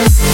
Bye.